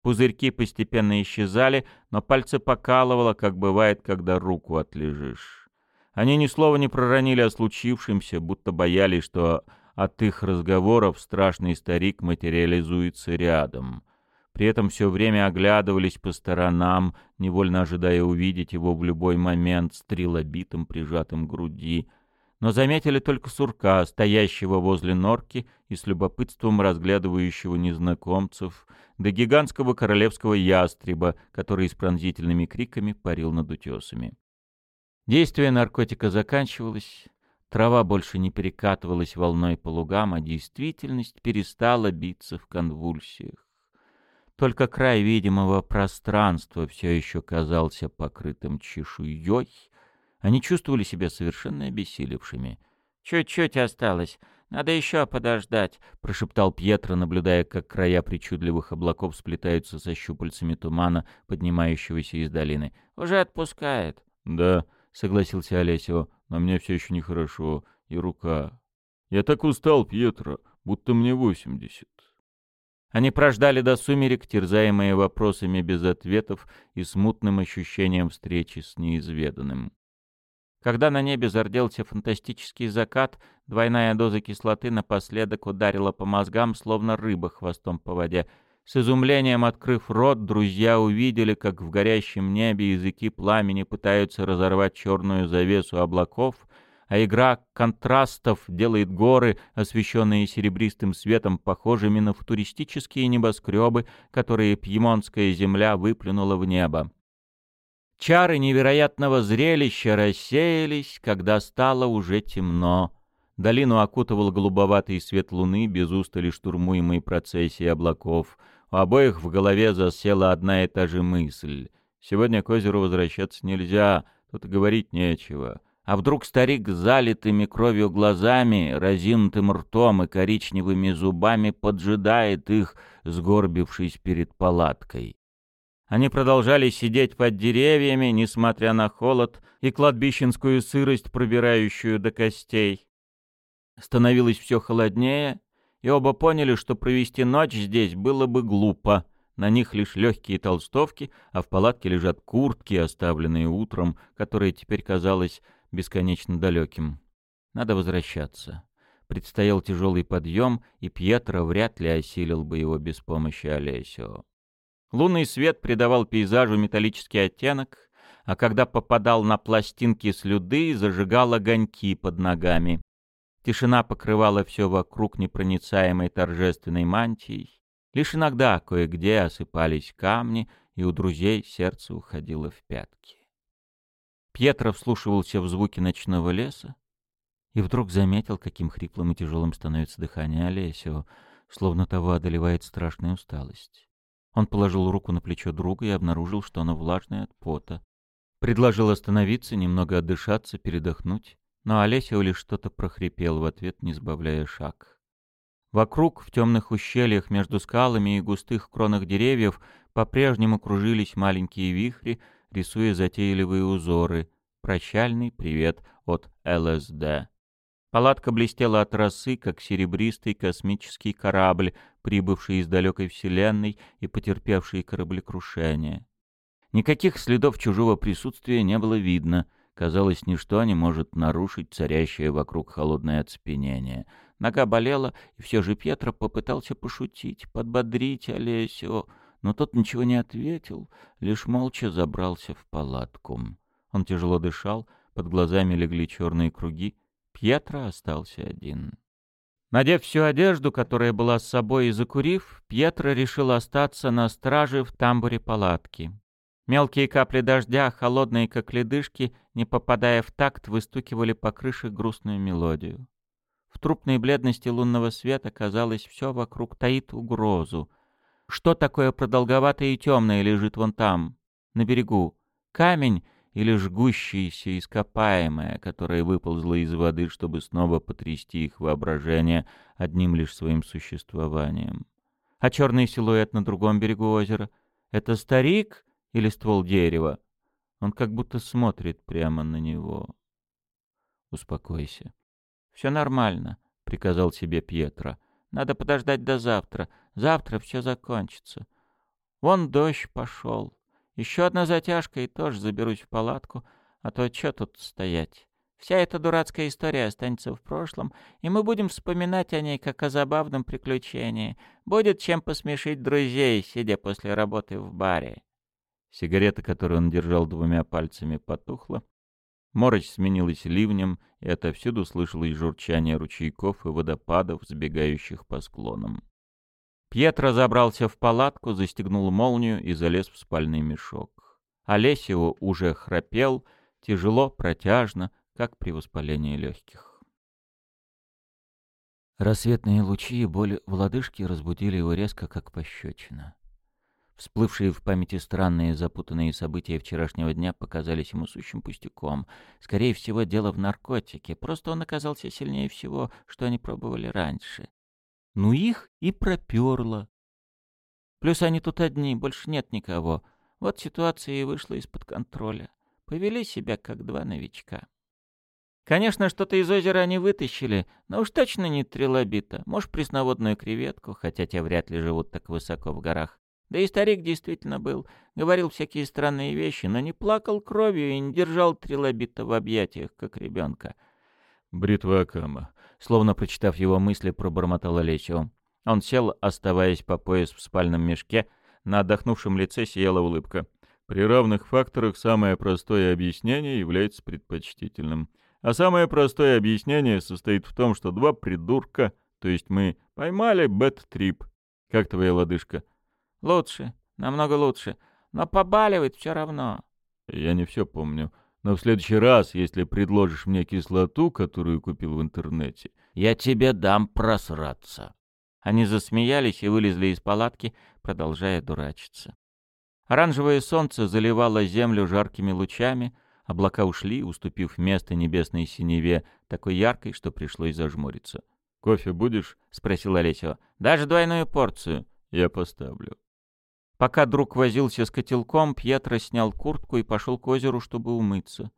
Пузырьки постепенно исчезали, но пальцы покалывало, как бывает, когда руку отлежишь. Они ни слова не проронили о случившемся, будто боялись, что от их разговоров страшный старик материализуется рядом. При этом все время оглядывались по сторонам, невольно ожидая увидеть его в любой момент с трилобитом, прижатым к груди. Но заметили только сурка, стоящего возле норки и с любопытством разглядывающего незнакомцев, да гигантского королевского ястреба, который с пронзительными криками парил над утесами. Действие наркотика заканчивалось, трава больше не перекатывалась волной по лугам, а действительность перестала биться в конвульсиях. Только край видимого пространства все еще казался покрытым чешуей. Они чувствовали себя совершенно обессилевшими. «Чуть-чуть осталось. Надо еще подождать», — прошептал Пьетро, наблюдая, как края причудливых облаков сплетаются со щупальцами тумана, поднимающегося из долины. «Уже отпускает». «Да», — согласился Олесио, — «но мне все еще нехорошо. И рука. Я так устал, Пьетро, будто мне восемьдесят». Они прождали до сумерек, терзаемые вопросами без ответов и смутным ощущением встречи с неизведанным. Когда на небе зарделся фантастический закат, двойная доза кислоты напоследок ударила по мозгам, словно рыба хвостом по воде. С изумлением открыв рот, друзья увидели, как в горящем небе языки пламени пытаются разорвать черную завесу облаков — а игра контрастов делает горы, освещенные серебристым светом, похожими на футуристические небоскребы, которые пьемонтская земля выплюнула в небо. Чары невероятного зрелища рассеялись, когда стало уже темно. Долину окутывал голубоватый свет луны, без устали штурмуемой процессией облаков. У обоих в голове засела одна и та же мысль. Сегодня к озеру возвращаться нельзя, тут говорить нечего. А вдруг старик с залитыми кровью глазами, разинутым ртом и коричневыми зубами поджидает их, сгорбившись перед палаткой? Они продолжали сидеть под деревьями, несмотря на холод и кладбищенскую сырость, пробирающую до костей. Становилось все холоднее, и оба поняли, что провести ночь здесь было бы глупо. на них лишь легкие толстовки, а в палатке лежат куртки, оставленные утром, которое теперь казалось бесконечно далеким. Надо возвращаться. Предстоял тяжелый подъем, и Пьетро вряд ли осилил бы его без помощи Олесио. Лунный свет придавал пейзажу металлический оттенок, а когда попадал на пластинки слюды, зажигал огоньки под ногами. Тишина покрывала все вокруг непроницаемой торжественной мантией. Лишь иногда кое-где осыпались камни, и у друзей сердце уходило в пятки. Пьетро вслушивался в звуки ночного леса и вдруг заметил, каким хриплым и тяжелым становится дыхание Олесио, словно того одолевает страшная усталость. Он положил руку на плечо друга и обнаружил, что оно влажное от пота. Предложил остановиться, немного отдышаться, передохнуть, но Олесио лишь что-то прохрипел в ответ, не сбавляя шаг. Вокруг, в темных ущельях между скалами и густых кронах деревьев, по-прежнему кружились маленькие вихри, рисуя затейливые узоры. Прощальный привет от ЛСД. Палатка блестела от росы, как серебристый космический корабль, прибывший из далекой вселенной и потерпевший кораблекрушение. Никаких следов чужого присутствия не было видно. Казалось, ничто не может нарушить царящее вокруг холодное оцепенение — Нога болела, и все же Петра попытался пошутить, подбодрить Олесю, но тот ничего не ответил, лишь молча забрался в палатку. Он тяжело дышал, под глазами легли черные круги. Пьетро остался один. Надев всю одежду, которая была с собой, и закурив, Пьетро решил остаться на страже в тамбуре палатки. Мелкие капли дождя, холодные как ледышки, не попадая в такт, выстукивали по крыше грустную мелодию. В трупной бледности лунного света, казалось, все вокруг таит угрозу. Что такое продолговатое и темное лежит вон там, на берегу? Камень или жгущееся ископаемое, которое выползло из воды, чтобы снова потрясти их воображение одним лишь своим существованием? А черный силуэт на другом берегу озера — это старик или ствол дерева? Он как будто смотрит прямо на него. Успокойся. «Все нормально», — приказал себе Пьетро. «Надо подождать до завтра. Завтра все закончится. Вон дождь пошел. Еще одна затяжка, и тоже заберусь в палатку, а то что тут стоять?» Вся эта дурацкая история останется в прошлом, и мы будем вспоминать о ней как о забавном приключении. Будет чем посмешить друзей, сидя после работы в баре. Сигарета, которую он держал двумя пальцами, потухла, Морось сменилась ливнем, и отовсюду слышалось журчание ручейков и водопадов, сбегающих по склонам. Пьетро забрался в палатку, застегнул молнию и залез в спальный мешок. Олесио уже храпел, тяжело, протяжно, как при воспалении легких. Рассветные лучи и боль в лодыжке разбудили его резко, как пощечина. Всплывшие в памяти странные запутанные события вчерашнего дня показались ему сущим пустяком. Скорее всего, дело в наркотике. Просто он оказался сильнее всего, что они пробовали раньше. Ну их и проперло. Плюс они тут одни, больше нет никого. Вот ситуация и вышла из-под контроля. Повели себя, как два новичка. Конечно, что-то из озера они вытащили, но уж точно не трилобита. Может, пресноводную креветку, хотя те вряд ли живут так высоко в горах. Да и старик действительно был. Говорил всякие странные вещи, но не плакал кровью и не держал трилобита в объятиях, как ребенка. «Бритва Акама», словно прочитав его мысли, пробормотал Олесио. Он сел, оставаясь по пояс в спальном мешке. На отдохнувшем лице сияла улыбка. «При равных факторах самое простое объяснение является предпочтительным. А самое простое объяснение состоит в том, что два придурка, то есть мы, поймали бэт-трип. Как твоя лодыжка?» Лучше, намного лучше. Но побаливает все равно. Я не все помню. Но в следующий раз, если предложишь мне кислоту, которую купил в интернете, я тебе дам просраться. Они засмеялись и вылезли из палатки, продолжая дурачиться. Оранжевое солнце заливало землю жаркими лучами, облака ушли, уступив место небесной синеве, такой яркой, что пришлось зажмуриться. «Кофе будешь?» — спросил Олесио. «Даже двойную порцию». «Я поставлю». Пока друг возился с котелком, Пьетро снял куртку и пошел к озеру, чтобы умыться.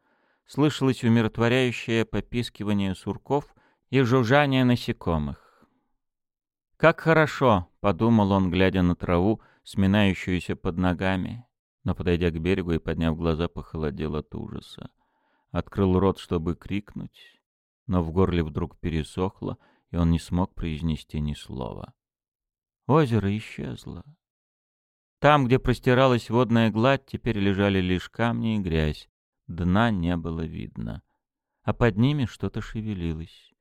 Слышалось умиротворяющее попискивание сурков и жужжание насекомых. «Как хорошо!» — подумал он, глядя на траву, сминающуюся под ногами. Но, подойдя к берегу и подняв глаза, похолодел от ужаса. Открыл рот, чтобы крикнуть, но в горле вдруг пересохло, и он не смог произнести ни слова. Озеро исчезло. Там, где простиралась водная гладь, теперь лежали лишь камни и грязь. Дна не было видно. А под ними что-то шевелилось.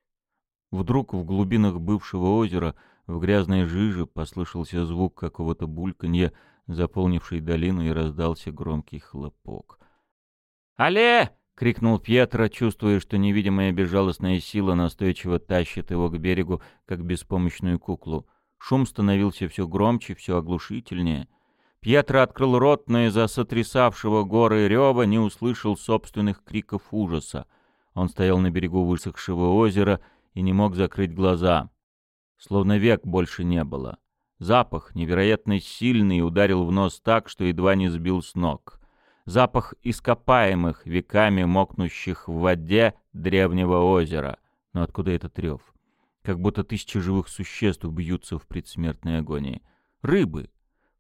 Вдруг в глубинах бывшего озера, в грязной жиже, послышался звук какого-то бульканья, заполнивший долину, и раздался громкий хлопок. «Але!» — крикнул Пьетро, чувствуя, что невидимая безжалостная сила настойчиво тащит его к берегу, как беспомощную куклу. Шум становился все громче, все оглушительнее. Пьетро открыл рот, но из-за сотрясавшего горы рева не услышал собственных криков ужаса. Он стоял на берегу высохшего озера и не мог закрыть глаза. Словно век больше не было. Запах, невероятно сильный, ударил в нос так, что едва не сбил с ног запах ископаемых, веками мокнущих в воде древнего озера. Но откуда этот рев? Как будто тысячи живых существ бьются в предсмертной агонии. Рыбы.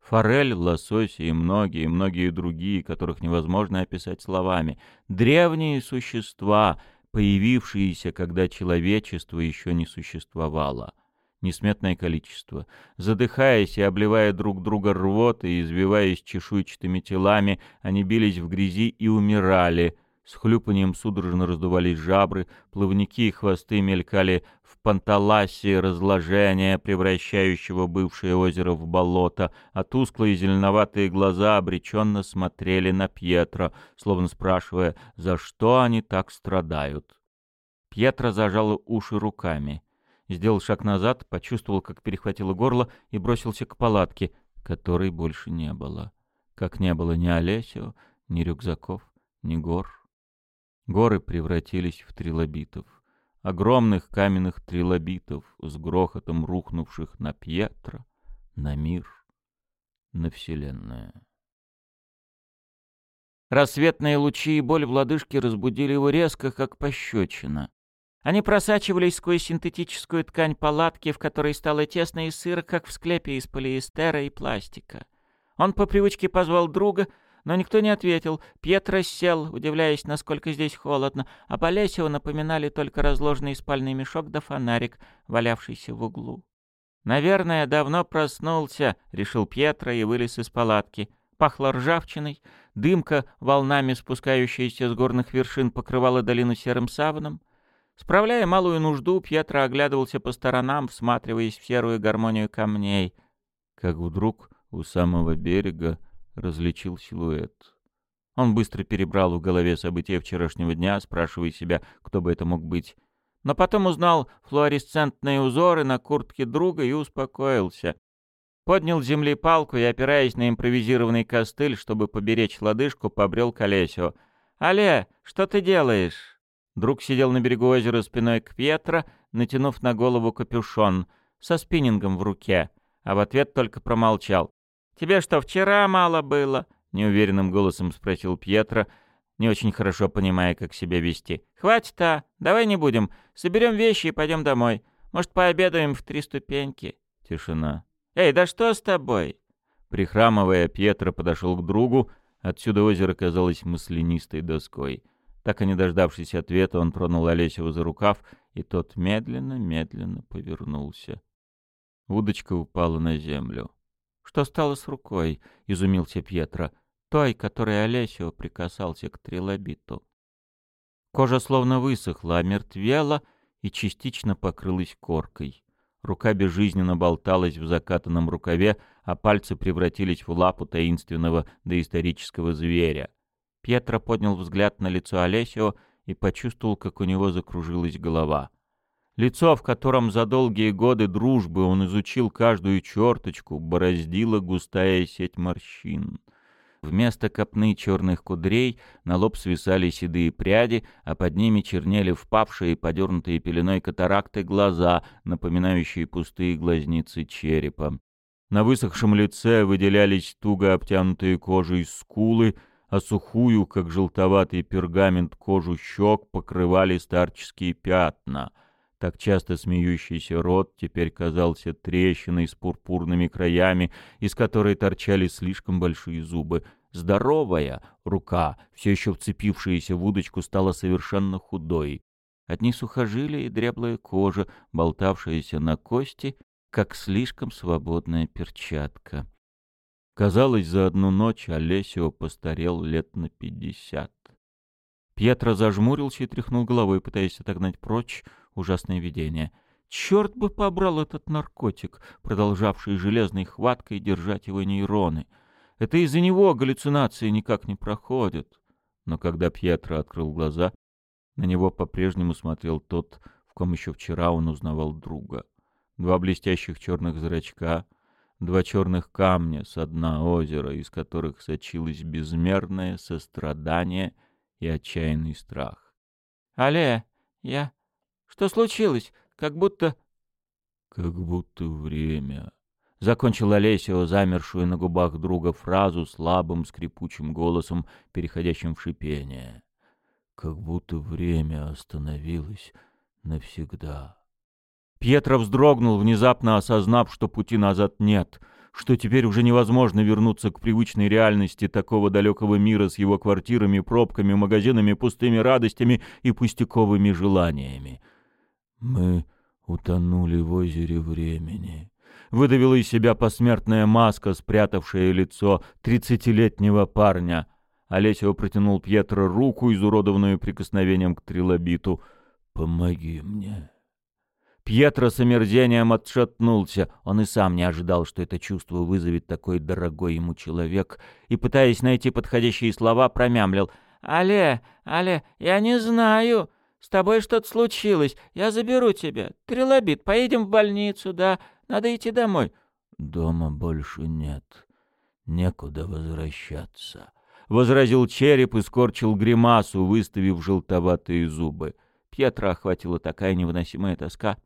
Форель, лосось и многие-многие другие, которых невозможно описать словами. Древние существа, появившиеся, когда человечество еще не существовало несметное количество. Задыхаясь и обливая друг друга рвотой и извиваясь чешуйчатыми телами, они бились в грязи и умирали. С хлюпанием судорожно раздувались жабры, плавники и хвосты мелькали в панталасе разложения, превращающего бывшее озеро в болото, а тусклые зеленоватые глаза обреченно смотрели на Пьетро, словно спрашивая, за что они так страдают. Пьетро зажал уши руками. Сделал шаг назад, почувствовал, как перехватило горло и бросился к палатке, которой больше не было. Как не было ни Олесио, ни рюкзаков, ни гор. Горы превратились в трилобитов. Огромных каменных трилобитов, с грохотом рухнувших на Пьетро, на мир, на Вселенную. Рассветные лучи и боль в лодыжке разбудили его резко, как пощечина. Они просачивались сквозь синтетическую ткань палатки, в которой стало тесно и сыро, как в склепе из полиэстера и пластика. Он по привычке позвал друга, но никто не ответил. Пьетро сел, удивляясь, насколько здесь холодно, а Болесио напоминали только разложенный спальный мешок да фонарик, валявшийся в углу. «Наверное, давно проснулся», — решил Пьетро и вылез из палатки. Пахло ржавчиной, дымка, волнами спускающаяся с горных вершин, покрывала долину серым саваном. Справляя малую нужду, Пьетро оглядывался по сторонам, всматриваясь в серую гармонию камней. Как вдруг у самого берега различил силуэт. Он быстро перебрал в голове события вчерашнего дня, спрашивая себя, кто бы это мог быть. Но потом узнал флуоресцентные узоры на куртке друга и успокоился. Поднял с земли палку и, опираясь на импровизированный костыль, чтобы поберечь лодыжку, побрел к Олесю. «Але, что ты делаешь?» Друг сидел на берегу озера спиной к Пьетро, натянув на голову капюшон, со спиннингом в руке, а в ответ только промолчал. «Тебе что, вчера мало было?» — неуверенным голосом спросил Пьетро, не очень хорошо понимая, как себя вести. «Хватит, а? Давай не будем. Соберем вещи и пойдем домой. Может, пообедаем в три ступеньки?» Тишина. «Эй, да что с тобой?» Прихрамывая, Пьетро подошел к другу. Отсюда озеро казалось маслянистой доской. Так и не дождавшись ответа, он тронул Олесева за рукав, и тот медленно-медленно повернулся. Удочка упала на землю. «Что стало с рукой?» — изумился Пьетро. «Той, которой Олесио прикасался к трилобиту». Кожа словно высохла, омертвела и частично покрылась коркой. Рука безжизненно болталась в закатанном рукаве, а пальцы превратились в лапу таинственного доисторического зверя. Пьетро поднял взгляд на лицо Олесио и почувствовал, как у него закружилась голова. Лицо, в котором за долгие годы дружбы он изучил каждую черточку, бороздила густая сеть морщин. Вместо копны черных кудрей на лоб свисали седые пряди, а под ними чернели впавшие, подернутые пеленой катаракты глаза, напоминающие пустые глазницы черепа. На высохшем лице выделялись туго обтянутые кожей скулы — а сухую, как желтоватый пергамент, кожу щек покрывали старческие пятна. Так часто смеющийся рот теперь казался трещиной с пурпурными краями, из которой торчали слишком большие зубы. Здоровая рука, все еще вцепившаяся в удочку, стала совершенно худой. Одни сухожилия и дряблая кожа, болтавшаяся на кости, как слишком свободная перчатка. Казалось, за одну ночь Олесио постарел лет на пятьдесят. Пьетро зажмурился и тряхнул головой, пытаясь отогнать прочь ужасное видение. Черт бы побрал этот наркотик, продолжавший железной хваткой держать его нейроны. Это из-за него галлюцинации никак не проходят. Но когда Пьетро открыл глаза, на него по-прежнему смотрел тот, в ком еще вчера он узнавал друга. Два блестящих черных зрачка, два черных камня с дна озера, из которых сочилось безмерное сострадание и отчаянный страх. «Але, я... Что случилось? Как будто...» «Как будто время...» Закончил Олесио замершую на губах друга фразу слабым скрипучим голосом, переходящим в шипение. «Как будто время остановилось навсегда». Пьетро вздрогнул, внезапно осознав, что пути назад нет — что теперь уже невозможно вернуться к привычной реальности такого далекого мира с его квартирами, пробками, магазинами, пустыми радостями и пустяковыми желаниями. Мы утонули в озере времени. Выдавила из себя посмертная маска, спрятавшая лицо тридцатилетнего парня. Олесио протянул Пьетро руку, изуродованную прикосновением к трилобиту. «Помоги мне». Пьетро с омерзением отшатнулся. Он и сам не ожидал, что это чувство вызовет такой дорогой ему человек, и, пытаясь найти подходящие слова, промямлил. «Але, Але, я не знаю. С тобой что-то случилось. Я заберу тебя. Трилобит, поедем в больницу, да? Надо идти домой». «Дома больше нет. Некуда возвращаться», — возразил череп и скорчил гримасу, выставив желтоватые зубы. Пьетро охватила такая невыносимая тоска,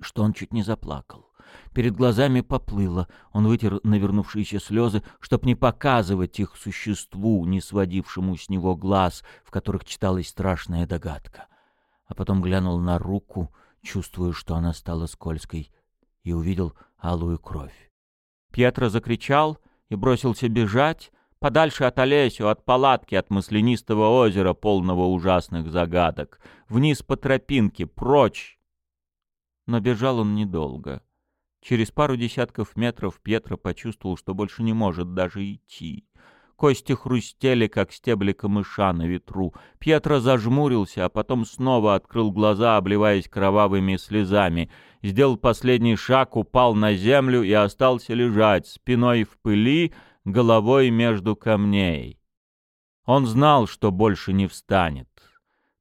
что он чуть не заплакал. Перед глазами поплыло, он вытер навернувшиеся слезы, чтоб не показывать их существу, не сводившему с него глаз, в которых читалась страшная догадка. А потом глянул на руку, чувствуя, что она стала скользкой, и увидел алую кровь. Пьетро закричал и бросился бежать, подальше от Олесю, от палатки, от маслянистого озера, полного ужасных загадок, вниз по тропинке, прочь, но бежал он недолго. Через пару десятков метров Пьетро почувствовал, что больше не может даже идти. Кости хрустели, как стебли камыша на ветру. Пьетро зажмурился, а потом снова открыл глаза, обливаясь кровавыми слезами. Сделал последний шаг, упал на землю и остался лежать, спиной в пыли, головой между камней. Он знал, что больше не встанет.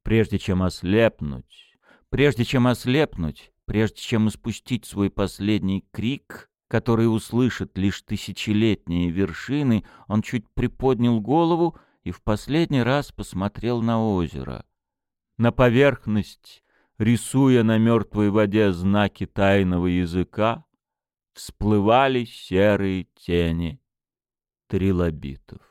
Прежде чем ослепнуть, прежде чем ослепнуть, Прежде чем испустить свой последний крик, который услышат лишь тысячелетние вершины, он чуть приподнял голову и в последний раз посмотрел на озеро. На поверхность, рисуя на мертвой воде знаки тайного языка, всплывали серые тени трилобитов.